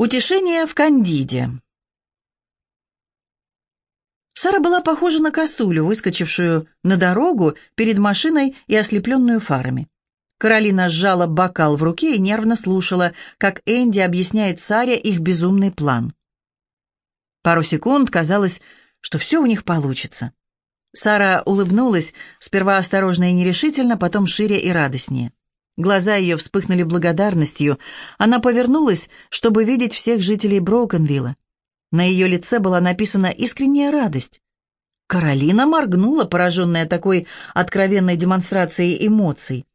Утешение в Кандиде. Сара была похожа на косулю, выскочившую на дорогу перед машиной и ослепленную фарами. Каролина сжала бокал в руке и нервно слушала, как Энди объясняет Саре их безумный план. Пару секунд казалось, что все у них получится. Сара улыбнулась, сперва осторожно и нерешительно, потом шире и радостнее. Глаза ее вспыхнули благодарностью. Она повернулась, чтобы видеть всех жителей Броукенвилла. На ее лице была написана искренняя радость. Каролина моргнула, пораженная такой откровенной демонстрацией эмоций.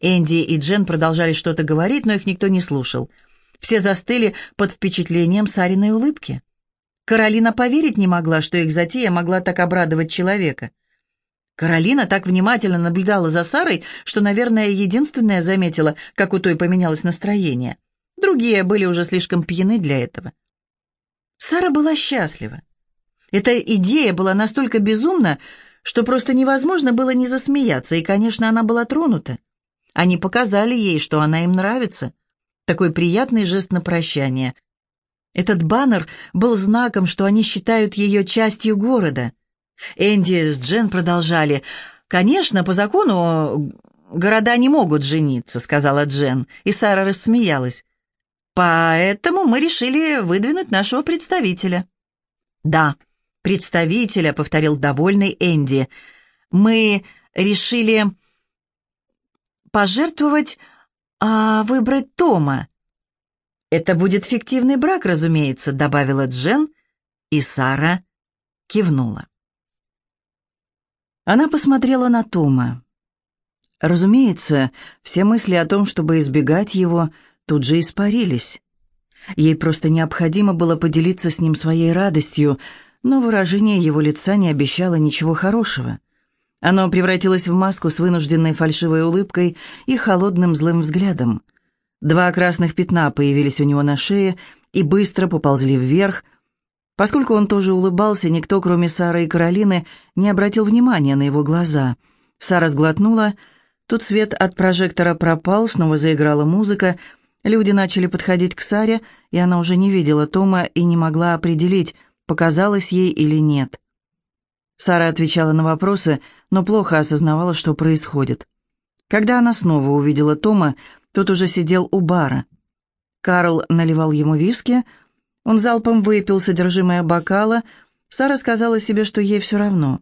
Энди и Джен продолжали что-то говорить, но их никто не слушал. Все застыли под впечатлением Сариной улыбки. Каролина поверить не могла, что их затея могла так обрадовать человека. Каролина так внимательно наблюдала за Сарой, что, наверное, единственная заметила, как у той поменялось настроение. Другие были уже слишком пьяны для этого. Сара была счастлива. Эта идея была настолько безумна, что просто невозможно было не засмеяться, и, конечно, она была тронута. Они показали ей, что она им нравится. Такой приятный жест на прощание. Этот баннер был знаком, что они считают ее частью города — Энди с Джен продолжали. «Конечно, по закону города не могут жениться», — сказала Джен, и Сара рассмеялась. «Поэтому мы решили выдвинуть нашего представителя». «Да, представителя», — повторил довольный Энди. «Мы решили пожертвовать, а выбрать Тома». «Это будет фиктивный брак, разумеется», — добавила Джен, и Сара кивнула. Она посмотрела на Тома. Разумеется, все мысли о том, чтобы избегать его, тут же испарились. Ей просто необходимо было поделиться с ним своей радостью, но выражение его лица не обещало ничего хорошего. Оно превратилось в маску с вынужденной фальшивой улыбкой и холодным злым взглядом. Два красных пятна появились у него на шее и быстро поползли вверх – Поскольку он тоже улыбался, никто, кроме Сары и Каролины, не обратил внимания на его глаза. Сара сглотнула. Тут свет от прожектора пропал, снова заиграла музыка. Люди начали подходить к Саре, и она уже не видела Тома и не могла определить, показалось ей или нет. Сара отвечала на вопросы, но плохо осознавала, что происходит. Когда она снова увидела Тома, тот уже сидел у бара. Карл наливал ему виски, он залпом выпил содержимое бокала. Сара сказала себе, что ей все равно.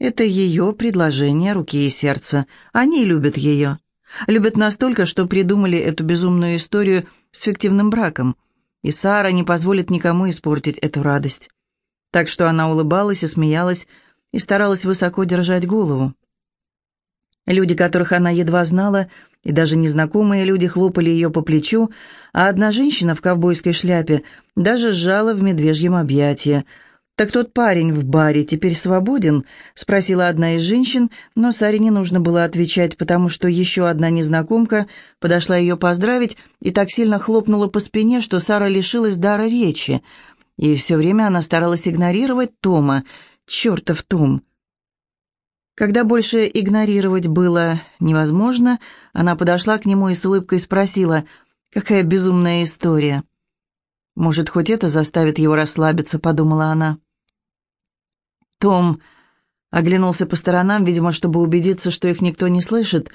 Это ее предложение руки и сердца. Они любят ее. Любят настолько, что придумали эту безумную историю с фиктивным браком. И Сара не позволит никому испортить эту радость. Так что она улыбалась и смеялась, и старалась высоко держать голову. Люди, которых она едва знала, и даже незнакомые люди хлопали ее по плечу, а одна женщина в ковбойской шляпе даже сжала в медвежьем объятии. «Так тот парень в баре теперь свободен?» — спросила одна из женщин, но Саре не нужно было отвечать, потому что еще одна незнакомка подошла ее поздравить и так сильно хлопнула по спине, что Сара лишилась дара речи. И все время она старалась игнорировать Тома. «Чертов Том!» Когда больше игнорировать было невозможно, она подошла к нему и с улыбкой спросила, «Какая безумная история!» «Может, хоть это заставит его расслабиться», — подумала она. Том оглянулся по сторонам, видимо, чтобы убедиться, что их никто не слышит.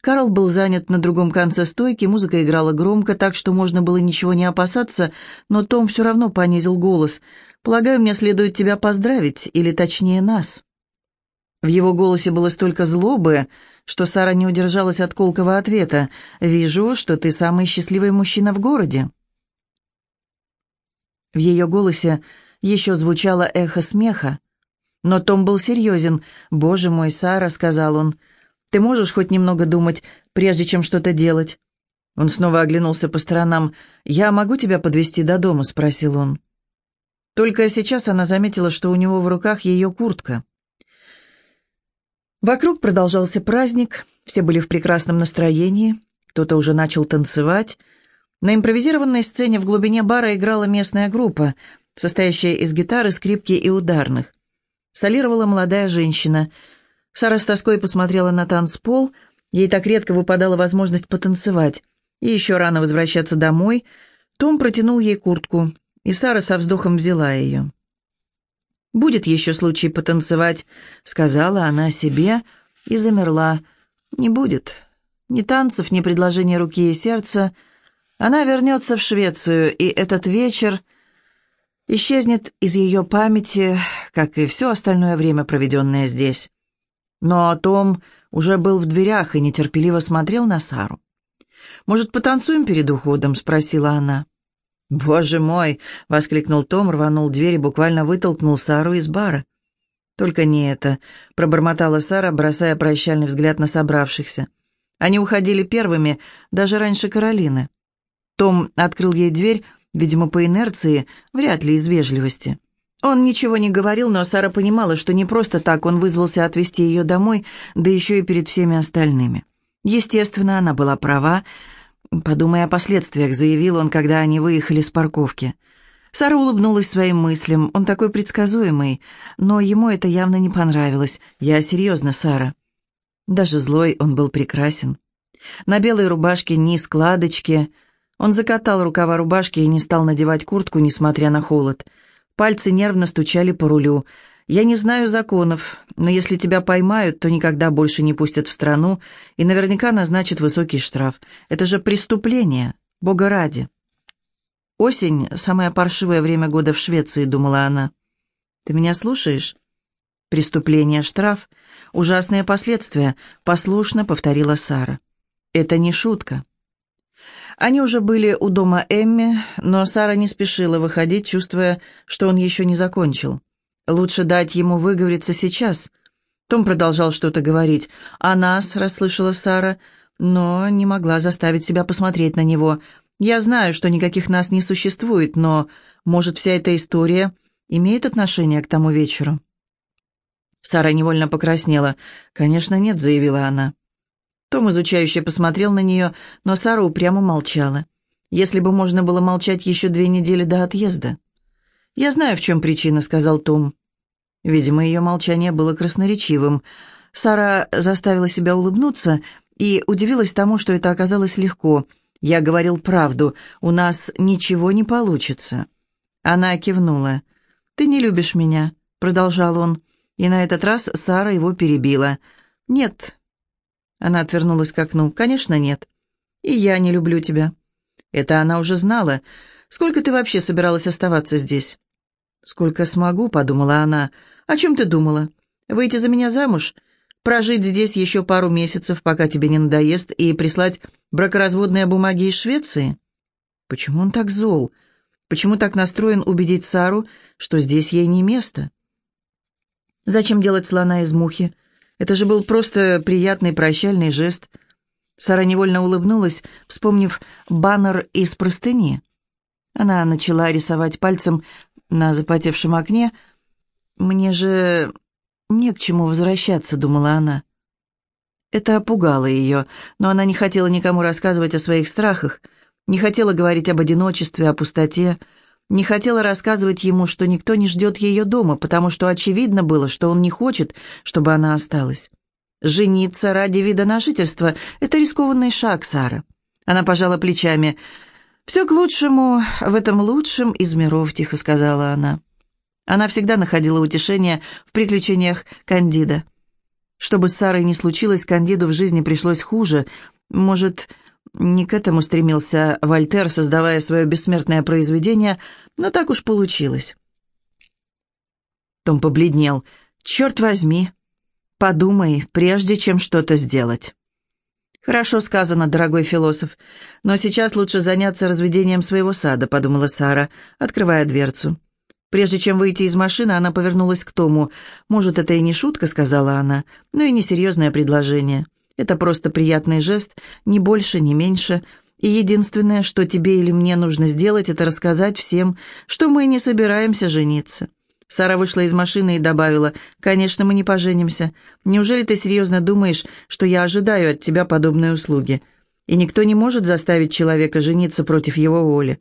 Карл был занят на другом конце стойки, музыка играла громко, так что можно было ничего не опасаться, но Том все равно понизил голос. «Полагаю, мне следует тебя поздравить, или точнее нас». В его голосе было столько злобы, что Сара не удержалась от колкого ответа. «Вижу, что ты самый счастливый мужчина в городе». В ее голосе еще звучало эхо смеха. Но Том был серьезен. «Боже мой, Сара», — сказал он, — «ты можешь хоть немного думать, прежде чем что-то делать?» Он снова оглянулся по сторонам. «Я могу тебя подвести до дома?» — спросил он. Только сейчас она заметила, что у него в руках ее куртка. Вокруг продолжался праздник, все были в прекрасном настроении, кто-то уже начал танцевать. На импровизированной сцене в глубине бара играла местная группа, состоящая из гитары, скрипки и ударных. Солировала молодая женщина. Сара с тоской посмотрела на танцпол, ей так редко выпадала возможность потанцевать. И еще рано возвращаться домой, Том протянул ей куртку, и Сара со вздохом взяла ее. «Будет еще случай потанцевать», — сказала она себе и замерла. «Не будет. Ни танцев, ни предложения руки и сердца. Она вернется в Швецию, и этот вечер исчезнет из ее памяти, как и все остальное время, проведенное здесь». Но Том уже был в дверях и нетерпеливо смотрел на Сару. «Может, потанцуем перед уходом?» — спросила она. «Боже мой!» — воскликнул Том, рванул дверь и буквально вытолкнул Сару из бара. «Только не это», — пробормотала Сара, бросая прощальный взгляд на собравшихся. Они уходили первыми, даже раньше Каролины. Том открыл ей дверь, видимо, по инерции, вряд ли из вежливости. Он ничего не говорил, но Сара понимала, что не просто так он вызвался отвезти ее домой, да еще и перед всеми остальными. Естественно, она была права. «Подумай о последствиях», — заявил он, когда они выехали с парковки. Сара улыбнулась своим мыслям. Он такой предсказуемый, но ему это явно не понравилось. «Я серьезно, Сара». Даже злой он был прекрасен. На белой рубашке ни складочки. Он закатал рукава рубашки и не стал надевать куртку, несмотря на холод. Пальцы нервно стучали по рулю. «Я не знаю законов, но если тебя поймают, то никогда больше не пустят в страну и наверняка назначат высокий штраф. Это же преступление, бога ради». «Осень — самое паршивое время года в Швеции», — думала она. «Ты меня слушаешь?» «Преступление, штраф, ужасные последствия», — послушно повторила Сара. «Это не шутка». Они уже были у дома Эмми, но Сара не спешила выходить, чувствуя, что он еще не закончил. Лучше дать ему выговориться сейчас. Том продолжал что-то говорить. «А нас», — расслышала Сара, но не могла заставить себя посмотреть на него. «Я знаю, что никаких нас не существует, но, может, вся эта история имеет отношение к тому вечеру?» Сара невольно покраснела. «Конечно, нет», — заявила она. Том изучающе посмотрел на нее, но Сара упрямо молчала. Если бы можно было молчать еще две недели до отъезда. «Я знаю, в чем причина», — сказал Том. Видимо, ее молчание было красноречивым. Сара заставила себя улыбнуться и удивилась тому, что это оказалось легко. «Я говорил правду, у нас ничего не получится». Она кивнула. «Ты не любишь меня», — продолжал он. И на этот раз Сара его перебила. «Нет, она отвернулась к окну. «Конечно, нет. И я не люблю тебя». Это она уже знала. «Сколько ты вообще собиралась оставаться здесь?» «Сколько смогу», — подумала она. «О чем ты думала? Выйти за меня замуж? Прожить здесь еще пару месяцев, пока тебе не надоест, и прислать бракоразводные бумаги из Швеции?» Почему он так зол? Почему так настроен убедить Сару, что здесь ей не место? Зачем делать слона из мухи? Это же был просто приятный прощальный жест. Сара невольно улыбнулась, вспомнив баннер из простыни. Она начала рисовать пальцем на запотевшем окне. «Мне же не к чему возвращаться», — думала она. Это опугало ее, но она не хотела никому рассказывать о своих страхах, не хотела говорить об одиночестве, о пустоте, не хотела рассказывать ему, что никто не ждет ее дома, потому что очевидно было, что он не хочет, чтобы она осталась. «Жениться ради вида на жительство — это рискованный шаг, Сара». Она пожала плечами. «Все к лучшему в этом лучшем из миров», — тихо сказала она. Она всегда находила утешение в приключениях Кандида. Что бы с Сарой ни случилось, Кандиду в жизни пришлось хуже. Может, не к этому стремился Вольтер, создавая свое бессмертное произведение, но так уж получилось. Том побледнел. «Черт возьми! Подумай, прежде чем что-то сделать». «Хорошо сказано, дорогой философ, но сейчас лучше заняться разведением своего сада», — подумала Сара, открывая дверцу. Прежде чем выйти из машины, она повернулась к Тому. «Может, это и не шутка», — сказала она, — «но и несерьезное предложение. Это просто приятный жест, ни больше, ни меньше. И единственное, что тебе или мне нужно сделать, это рассказать всем, что мы не собираемся жениться». Сара вышла из машины и добавила, «Конечно, мы не поженимся. Неужели ты серьезно думаешь, что я ожидаю от тебя подобной услуги? И никто не может заставить человека жениться против его воли».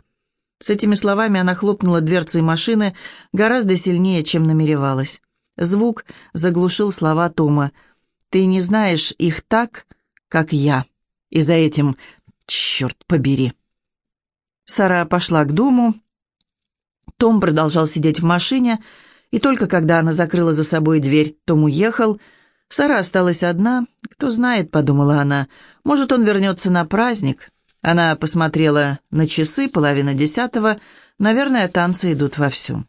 С этими словами она хлопнула дверцей машины гораздо сильнее, чем намеревалась. Звук заглушил слова Тома. Ты не знаешь их так, как я. И за этим, черт побери. Сара пошла к дому. Том продолжал сидеть в машине, и только когда она закрыла за собой дверь, Том уехал. Сара осталась одна. «Кто знает», — подумала она, — «может, он вернется на праздник». Она посмотрела на часы, половина десятого. Наверное, танцы идут вовсю.